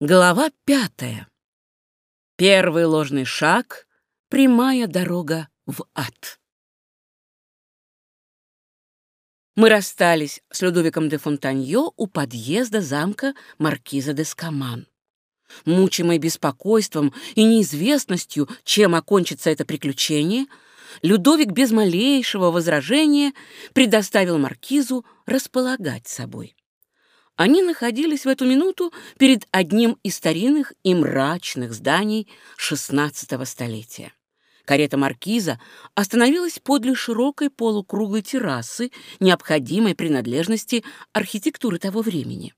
Глава пятая. Первый ложный шаг — прямая дорога в ад. Мы расстались с Людовиком де Фонтаньо у подъезда замка маркиза де Скаман. Мучимый беспокойством и неизвестностью, чем окончится это приключение, Людовик без малейшего возражения предоставил маркизу располагать собой. Они находились в эту минуту перед одним из старинных и мрачных зданий XVI столетия. Карета маркиза остановилась подле широкой полукруглой террасы, необходимой принадлежности архитектуры того времени.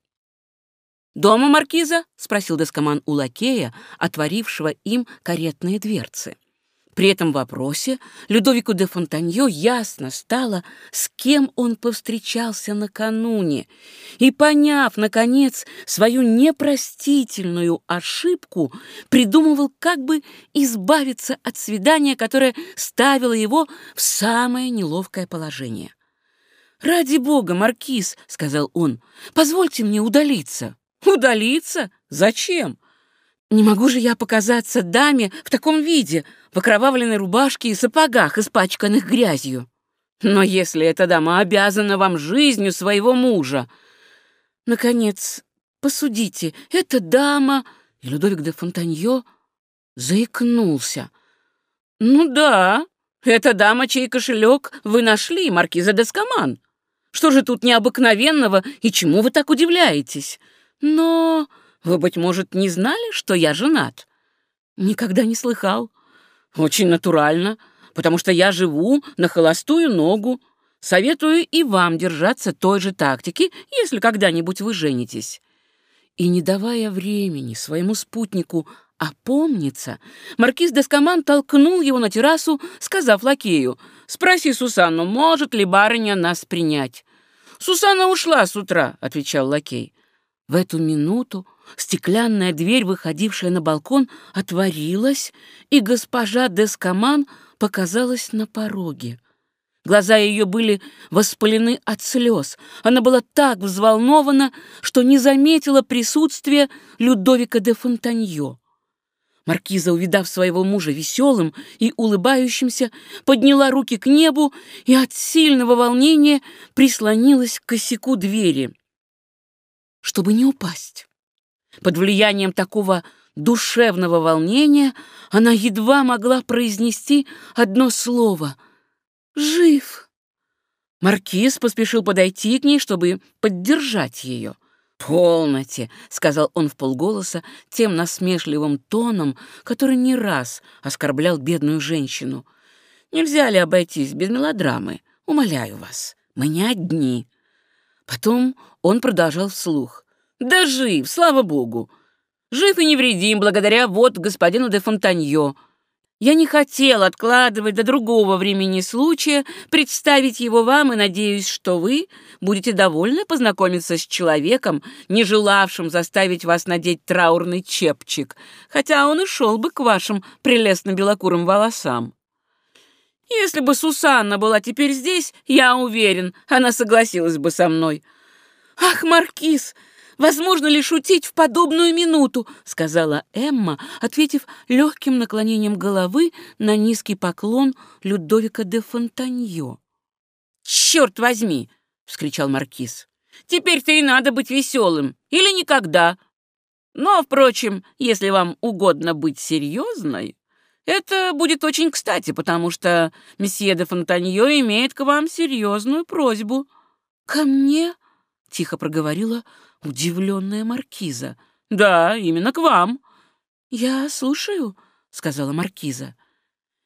«Дома маркиза?» — спросил Дескоман у лакея, отворившего им каретные дверцы. При этом вопросе Людовику де Фонтаньо ясно стало, с кем он повстречался накануне, и, поняв, наконец, свою непростительную ошибку, придумывал, как бы избавиться от свидания, которое ставило его в самое неловкое положение. «Ради бога, Маркиз», — сказал он, — «позвольте мне удалиться». «Удалиться? Зачем?» Не могу же я показаться даме в таком виде, в окровавленной рубашке и сапогах, испачканных грязью. Но если эта дама обязана вам жизнью своего мужа... Наконец, посудите, эта дама... И Людовик де Фонтаньо заикнулся. «Ну да, эта дама, чей кошелек вы нашли, маркиза де Скаман. Что же тут необыкновенного и чему вы так удивляетесь? Но вы, быть может, не знали, что я женат? Никогда не слыхал. Очень натурально, потому что я живу на холостую ногу. Советую и вам держаться той же тактики, если когда-нибудь вы женитесь. И не давая времени своему спутнику опомниться, маркиз Дескоман толкнул его на террасу, сказав лакею, «Спроси Сусанну, может ли барыня нас принять?» «Сусанна ушла с утра», — отвечал лакей. В эту минуту Стеклянная дверь, выходившая на балкон, отворилась, и госпожа Дескоман показалась на пороге. Глаза ее были воспалены от слез. Она была так взволнована, что не заметила присутствия Людовика де Фонтаньо. Маркиза, увидав своего мужа веселым и улыбающимся, подняла руки к небу и от сильного волнения прислонилась к косяку двери, чтобы не упасть. Под влиянием такого душевного волнения она едва могла произнести одно слово «Жив». Маркиз поспешил подойти к ней, чтобы поддержать ее. «Полноте», — сказал он в полголоса тем насмешливым тоном, который не раз оскорблял бедную женщину. «Нельзя ли обойтись без мелодрамы? Умоляю вас, мы не одни». Потом он продолжал вслух. Да жив, слава богу. Жив и невредим, благодаря вот господину де Фонтаньо. Я не хотел откладывать до другого времени случая представить его вам и надеюсь, что вы будете довольны познакомиться с человеком, не желавшим заставить вас надеть траурный чепчик, хотя он и шел бы к вашим прелестным белокурым волосам. Если бы Сусанна была теперь здесь, я уверен, она согласилась бы со мной. Ах, Маркиз, Возможно ли шутить в подобную минуту?» — сказала Эмма, ответив легким наклонением головы на низкий поклон Людовика де Фонтаньо. «Черт возьми!» — вскричал Маркиз. «Теперь-то и надо быть веселым, или никогда. Но, впрочем, если вам угодно быть серьезной, это будет очень кстати, потому что месье де Фонтаньо имеет к вам серьезную просьбу». «Ко мне?» — тихо проговорила удивленная маркиза. «Да, именно к вам». «Я слушаю», — сказала маркиза.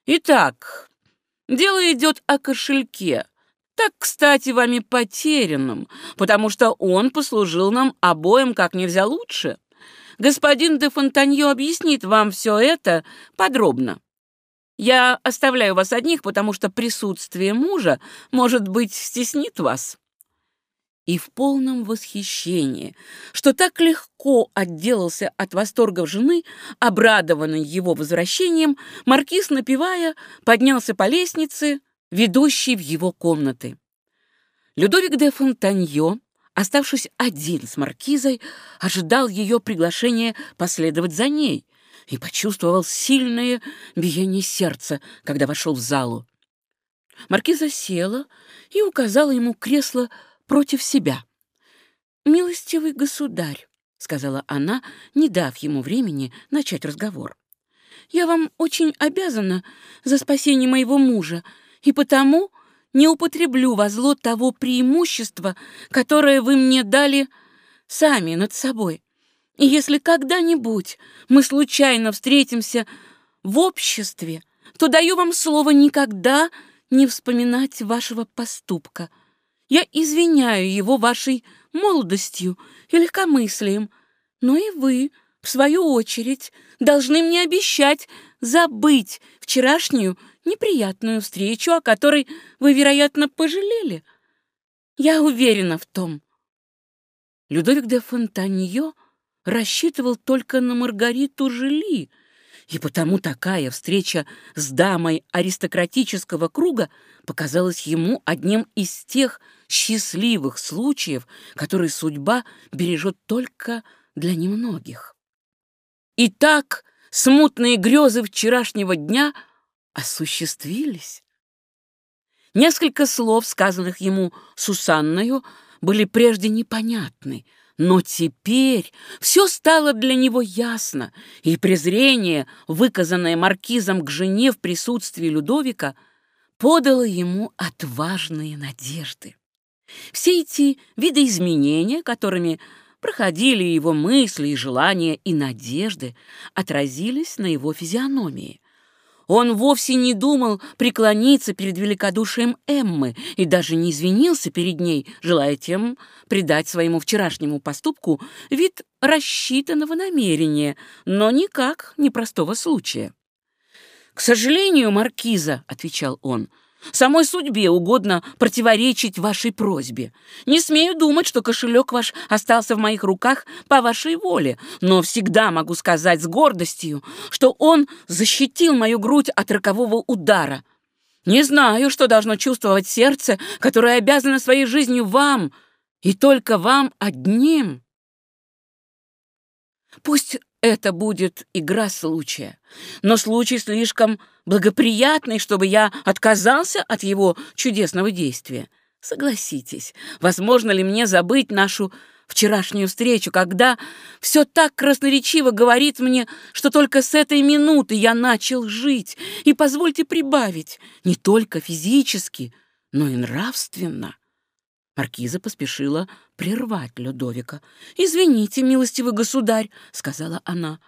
«Итак, дело идет о кошельке, так, кстати, вами потерянном, потому что он послужил нам обоим как нельзя лучше. Господин де Фонтаньо объяснит вам все это подробно. Я оставляю вас одних, потому что присутствие мужа, может быть, стеснит вас» и в полном восхищении, что так легко отделался от восторгов жены, обрадованный его возвращением, маркиз, напевая, поднялся по лестнице, ведущей в его комнаты. Людовик де Фонтаньо оставшись один с маркизой, ожидал ее приглашения последовать за ней и почувствовал сильное биение сердца, когда вошел в залу. Маркиза села и указала ему кресло против себя. «Милостивый государь», — сказала она, не дав ему времени начать разговор, «я вам очень обязана за спасение моего мужа, и потому не употреблю во зло того преимущества, которое вы мне дали сами над собой. И если когда-нибудь мы случайно встретимся в обществе, то даю вам слово никогда не вспоминать вашего поступка. Я извиняю его вашей молодостью и легкомыслием, но и вы, в свою очередь, должны мне обещать забыть вчерашнюю неприятную встречу, о которой вы, вероятно, пожалели. Я уверена в том. Людовик де Фонтаньо рассчитывал только на Маргариту Жили, и потому такая встреча с дамой аристократического круга показалась ему одним из тех счастливых случаев, которые судьба бережет только для немногих. Итак, смутные грезы вчерашнего дня осуществились. Несколько слов, сказанных ему Сусанною, были прежде непонятны — но теперь все стало для него ясно, и презрение, выказанное маркизом к жене в присутствии Людовика, подало ему отважные надежды. Все эти видоизменения, которыми проходили его мысли и желания и надежды, отразились на его физиономии. Он вовсе не думал преклониться перед великодушием Эммы и даже не извинился перед ней, желая тем придать своему вчерашнему поступку вид рассчитанного намерения, но никак непростого случая. «К сожалению, Маркиза», — отвечал он, — Самой судьбе угодно противоречить вашей просьбе. Не смею думать, что кошелек ваш остался в моих руках по вашей воле, но всегда могу сказать с гордостью, что он защитил мою грудь от рокового удара. Не знаю, что должно чувствовать сердце, которое обязано своей жизнью вам, и только вам одним. Пусть это будет игра случая. Но случай слишком благоприятный, чтобы я отказался от его чудесного действия. Согласитесь, возможно ли мне забыть нашу вчерашнюю встречу, когда все так красноречиво говорит мне, что только с этой минуты я начал жить, и позвольте прибавить, не только физически, но и нравственно. Маркиза поспешила прервать Людовика. «Извините, милостивый государь», — сказала она.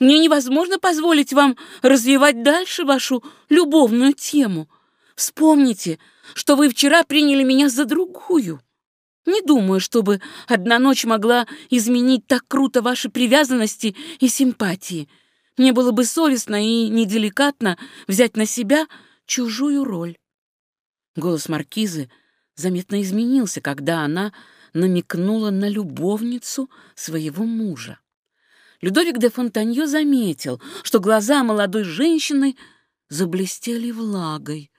«Мне невозможно позволить вам развивать дальше вашу любовную тему. Вспомните, что вы вчера приняли меня за другую. Не думаю, чтобы одна ночь могла изменить так круто ваши привязанности и симпатии. Мне было бы совестно и неделикатно взять на себя чужую роль». Голос маркизы — заметно изменился, когда она намекнула на любовницу своего мужа. Людовик де Фонтанье заметил, что глаза молодой женщины заблестели влагой,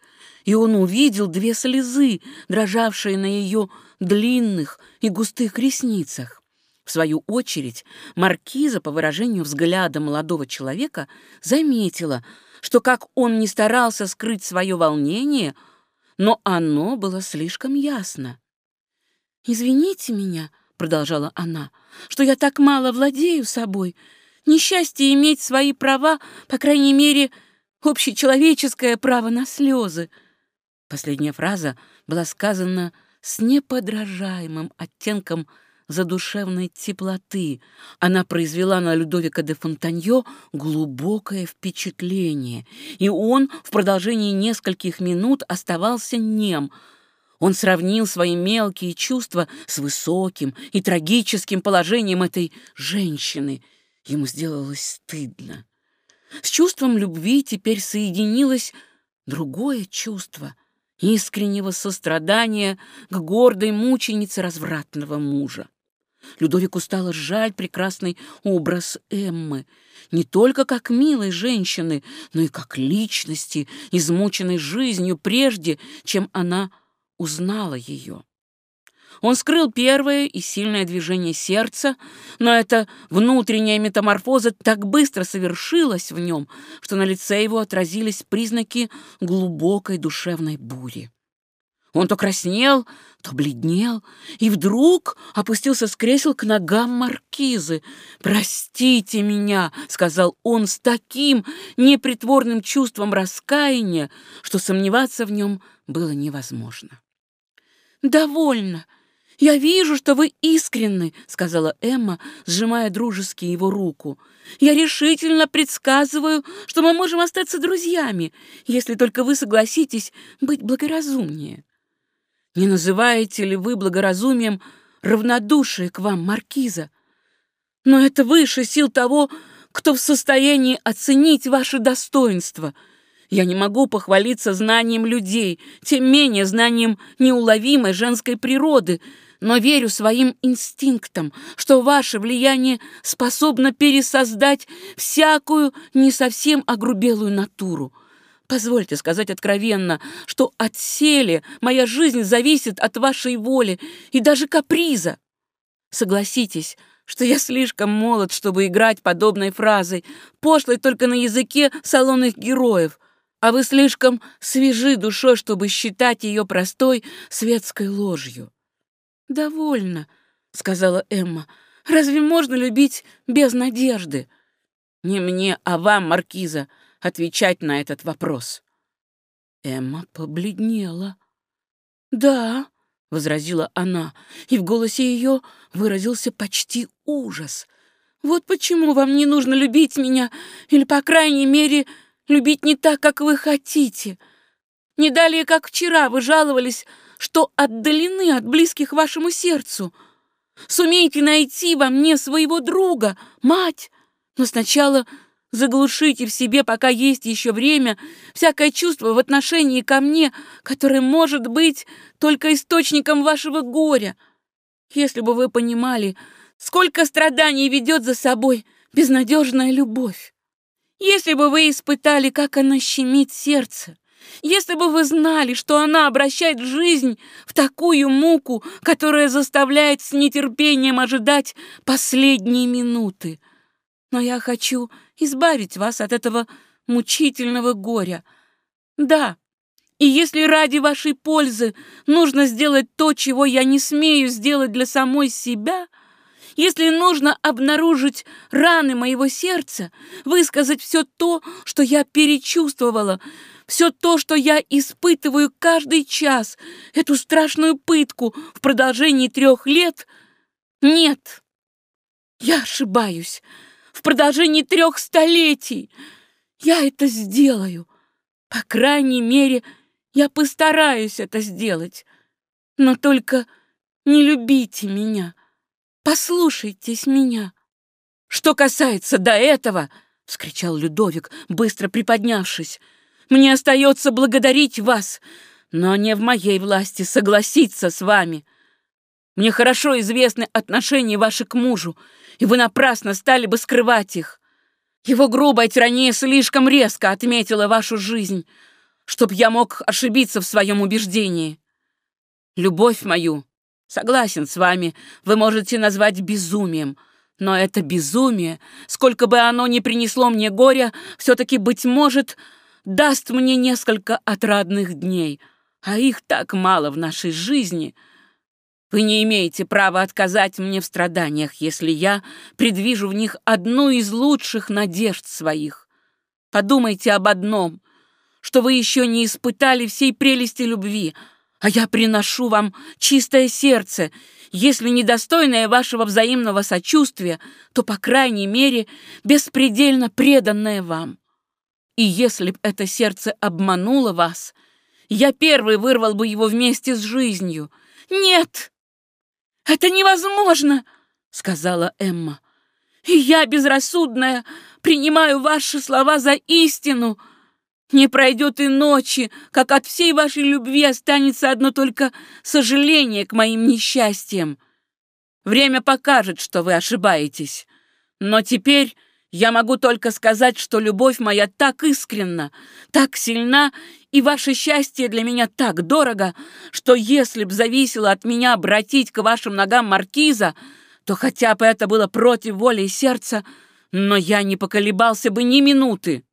и он увидел две слезы, дрожавшие на ее длинных и густых ресницах. В свою очередь, маркиза, по выражению взгляда молодого человека, заметила, что как он не старался скрыть свое волнение — но оно было слишком ясно. «Извините меня», — продолжала она, — «что я так мало владею собой. Несчастье иметь свои права, по крайней мере, общечеловеческое право на слезы». Последняя фраза была сказана с неподражаемым оттенком задушевной теплоты. Она произвела на Людовика де Фонтаньо глубокое впечатление, и он в продолжении нескольких минут оставался нем. Он сравнил свои мелкие чувства с высоким и трагическим положением этой женщины. Ему сделалось стыдно. С чувством любви теперь соединилось другое чувство — искреннего сострадания к гордой мученице развратного мужа. Людовику стало жаль прекрасный образ Эммы, не только как милой женщины, но и как личности, измученной жизнью прежде, чем она узнала ее. Он скрыл первое и сильное движение сердца, но эта внутренняя метаморфоза так быстро совершилась в нем, что на лице его отразились признаки глубокой душевной бури. Он то краснел, то бледнел, и вдруг опустился с кресел к ногам маркизы. «Простите меня», — сказал он с таким непритворным чувством раскаяния, что сомневаться в нем было невозможно. «Довольно. Я вижу, что вы искренны», — сказала Эмма, сжимая дружески его руку. «Я решительно предсказываю, что мы можем остаться друзьями, если только вы согласитесь быть благоразумнее». Не называете ли вы благоразумием равнодушие к вам, Маркиза? Но это выше сил того, кто в состоянии оценить ваше достоинство. Я не могу похвалиться знанием людей, тем менее знанием неуловимой женской природы, но верю своим инстинктам, что ваше влияние способно пересоздать всякую не совсем огрубелую натуру. Позвольте сказать откровенно, что от сели моя жизнь зависит от вашей воли и даже каприза. Согласитесь, что я слишком молод, чтобы играть подобной фразой, пошлой только на языке салонных героев, а вы слишком свежи душой, чтобы считать ее простой светской ложью. «Довольно», — сказала Эмма. «Разве можно любить без надежды?» «Не мне, а вам, Маркиза», отвечать на этот вопрос. Эмма побледнела. «Да», — возразила она, и в голосе ее выразился почти ужас. «Вот почему вам не нужно любить меня, или, по крайней мере, любить не так, как вы хотите. Не далее, как вчера, вы жаловались, что отдалены от близких вашему сердцу. Сумейте найти во мне своего друга, мать, но сначала Заглушите в себе, пока есть еще время, всякое чувство в отношении ко мне, которое может быть только источником вашего горя. Если бы вы понимали, сколько страданий ведет за собой безнадежная любовь. Если бы вы испытали, как она щемит сердце, если бы вы знали, что она обращает жизнь в такую муку, которая заставляет с нетерпением ожидать последние минуты. Но я хочу избавить вас от этого мучительного горя. Да, и если ради вашей пользы нужно сделать то, чего я не смею сделать для самой себя, если нужно обнаружить раны моего сердца, высказать все то, что я перечувствовала, все то, что я испытываю каждый час, эту страшную пытку в продолжении трех лет, нет, я ошибаюсь в продолжении трех столетий. Я это сделаю. По крайней мере, я постараюсь это сделать. Но только не любите меня. Послушайтесь меня. Что касается до этого, — вскричал Людовик, быстро приподнявшись, — мне остается благодарить вас, но не в моей власти согласиться с вами. Мне хорошо известны отношения ваши к мужу, и вы напрасно стали бы скрывать их. Его грубая тирания слишком резко отметила вашу жизнь, чтоб я мог ошибиться в своем убеждении. Любовь мою, согласен с вами, вы можете назвать безумием, но это безумие, сколько бы оно ни принесло мне горя, все-таки, быть может, даст мне несколько отрадных дней, а их так мало в нашей жизни — вы не имеете права отказать мне в страданиях, если я предвижу в них одну из лучших надежд своих. Подумайте об одном, что вы еще не испытали всей прелести любви, а я приношу вам чистое сердце, если недостойное вашего взаимного сочувствия, то, по крайней мере, беспредельно преданное вам. И если б это сердце обмануло вас, я первый вырвал бы его вместе с жизнью. Нет! «Это невозможно!» — сказала Эмма. «И я, безрассудная, принимаю ваши слова за истину. Не пройдет и ночи, как от всей вашей любви останется одно только сожаление к моим несчастьям. Время покажет, что вы ошибаетесь. Но теперь Я могу только сказать, что любовь моя так искренна, так сильна, и ваше счастье для меня так дорого, что если б зависело от меня обратить к вашим ногам маркиза, то хотя бы это было против воли и сердца, но я не поколебался бы ни минуты.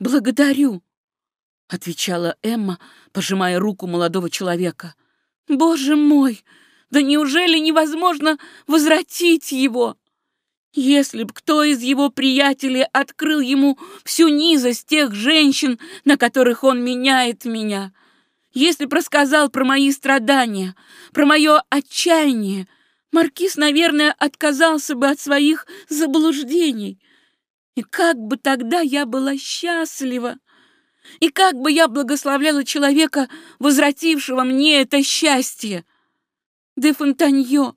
«Благодарю», — отвечала Эмма, пожимая руку молодого человека. «Боже мой, да неужели невозможно возвратить его?» Если б кто из его приятелей открыл ему всю низость тех женщин, на которых он меняет меня, если б рассказал про мои страдания, про мое отчаяние, Маркиз, наверное, отказался бы от своих заблуждений. И как бы тогда я была счастлива! И как бы я благословляла человека, возвратившего мне это счастье! Де Фонтаньо,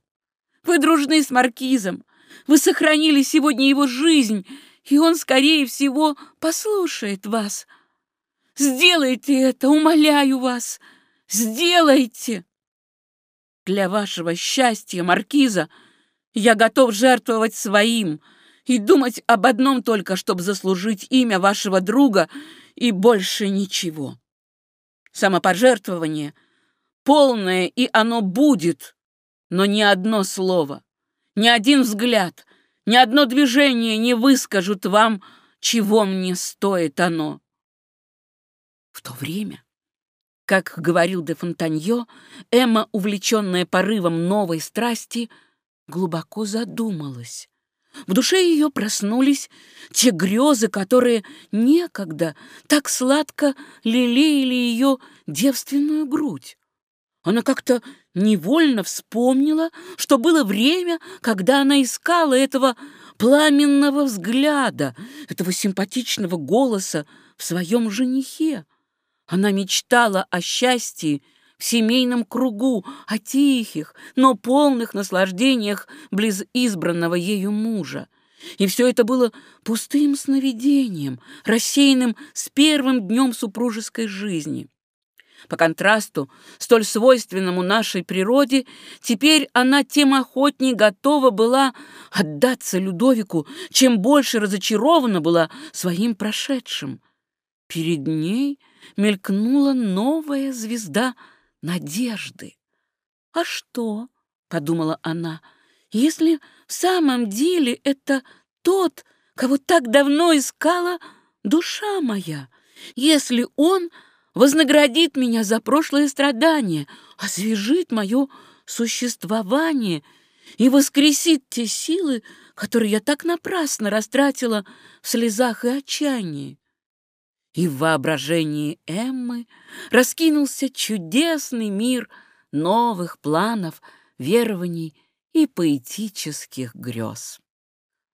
вы дружны с Маркизом, вы сохранили сегодня его жизнь, и он, скорее всего, послушает вас. Сделайте это, умоляю вас, сделайте. Для вашего счастья, Маркиза, я готов жертвовать своим и думать об одном только, чтобы заслужить имя вашего друга и больше ничего. Самопожертвование полное, и оно будет, но ни одно слово, ни один взгляд, ни одно движение не выскажут вам, чего мне стоит оно. В то время, как говорил де Фонтаньо, Эмма, увлеченная порывом новой страсти, глубоко задумалась. В душе ее проснулись те грезы, которые некогда так сладко лелеяли ее девственную грудь. Она как-то невольно вспомнила, что было время, когда она искала этого пламенного взгляда, этого симпатичного голоса в своем женихе. Она мечтала о счастье в семейном кругу, о тихих, но полных наслаждениях близ избранного ею мужа. И все это было пустым сновидением, рассеянным с первым днем супружеской жизни. По контрасту, столь свойственному нашей природе, теперь она тем охотнее готова была отдаться Людовику, чем больше разочарована была своим прошедшим. Перед ней мелькнула новая звезда надежды. «А что?» — подумала она. «Если в самом деле это тот, кого так давно искала душа моя, если он вознаградит меня за прошлое страдание, освежит мое существование и воскресит те силы, которые я так напрасно растратила в слезах и отчаянии. И в воображении Эммы раскинулся чудесный мир новых планов, верований и поэтических грез.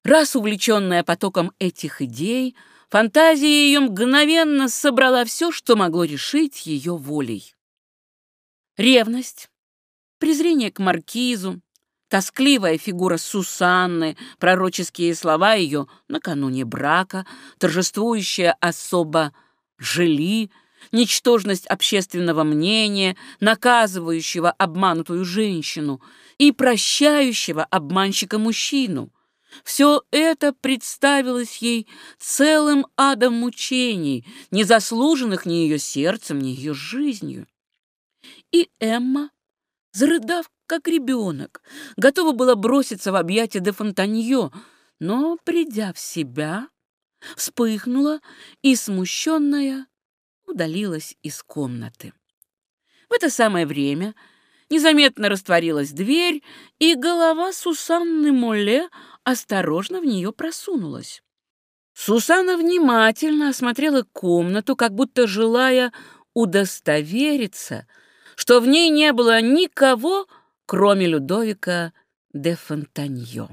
Раз увлеченная потоком этих идей, Фантазия ее мгновенно собрала все, что могло решить ее волей. Ревность, презрение к маркизу, тоскливая фигура Сусанны, пророческие слова ее накануне брака, торжествующая особо жили, ничтожность общественного мнения, наказывающего обманутую женщину и прощающего обманщика мужчину — все это представилось ей целым адом мучений, не заслуженных ни ее сердцем, ни ее жизнью. И Эмма, зарыдав, как ребенок, готова была броситься в объятия де Фонтаньо, но, придя в себя, вспыхнула и, смущенная, удалилась из комнаты. В это самое время незаметно растворилась дверь, и голова Сусанны Моле осторожно в нее просунулась. Сусана внимательно осмотрела комнату, как будто желая удостовериться, что в ней не было никого, кроме Людовика де Фонтаньо.